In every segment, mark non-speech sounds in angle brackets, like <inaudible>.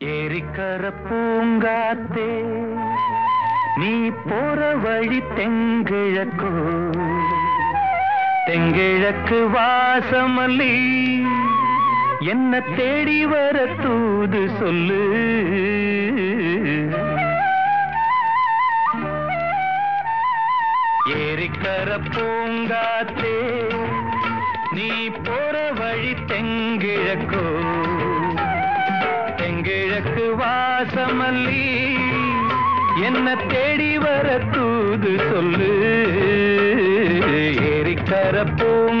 ஏரிக்கர பூங்காத்தே நீ போற வழி தெங்கிழக்கோ தெங்கிழக்கு வாசமல்லி என்ன தேடி வர தூது சொல்லு. ஏரிக்கர பூங்காத்தே நீ போற வழி தெங்கிழக்கோ கிழக்கு வாசமல்லி. என்ன தேடி வர தூது சொல்லு. ஏறிக்கரப்போம்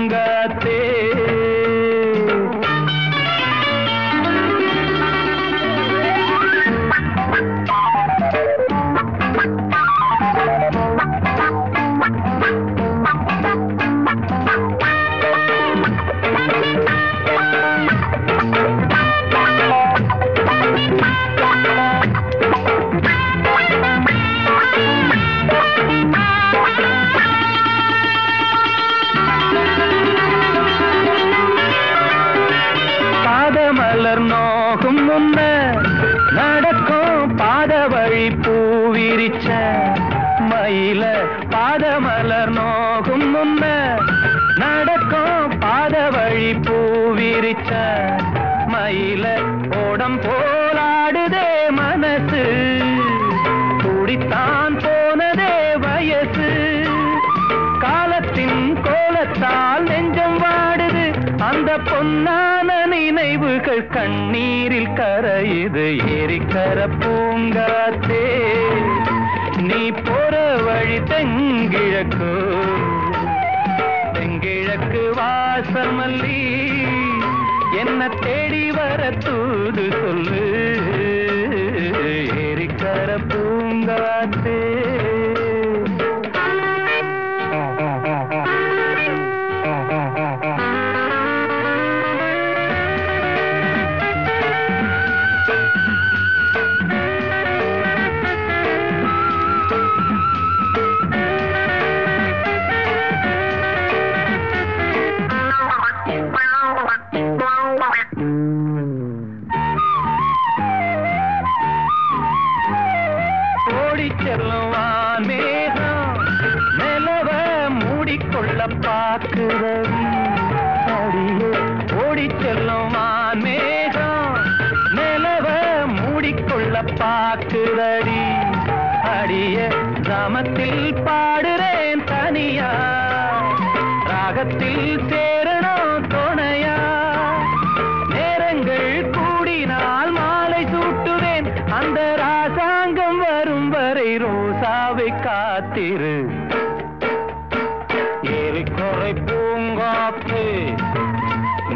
பாத பூவிரிச்ச மயில பாதமலர் நோகும் முன்ன நடக்கும் பாத வழி பூவிரிச்ச மயில ஓடம் போலாடுதே மனசு. துடித்தான் போனதே வயசு. காலத்தின் கோலத்தால் நெஞ்சம் வாடுது. அந்த பொன்னா நினைவுகள் கண்ணீரில் கரையுது. ஏரிக்கர பூங்காத்தே நீ போற வழி தெங்கிழக்கு தெங்கிழக்கு வாசமல்லி என்ன தேடி வர தூது சொல்லு. ஏரிக்கர பூங்காத்தே. ஓடி வான்மேகம் நிலவ மூடிக்கொள்ள பார்க்கிறது அடியே ஓடி செல்லும் வான்மேகம் நிலவ மூடிக்கொள்ள பார்க்கிறடி அடிய கிராமத்தில் பாடுறேன் தனியா ராகத்தில் சேரணும் துணையா நேரங்கள் கூடினால் மாலை சூட்டுவேன். அந்த ராசாங்க வரை ரோசாவை காத்திரு. ஏரிக்கொறை பூங்காத்து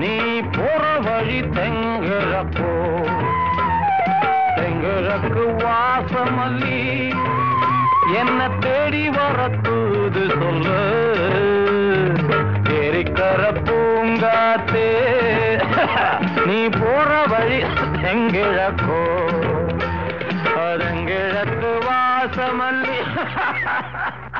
நீ போற வழி தெங்கிறப்போ தெங்கிறக்கு வாசமல்லி என்ன தேடி வர சொல்லு. ஏரிக்கர பூங்காத்தே நீ போற வழி தெங்கிழக்கோ அதங்கிழக்கு வாசமல்லி <laughs>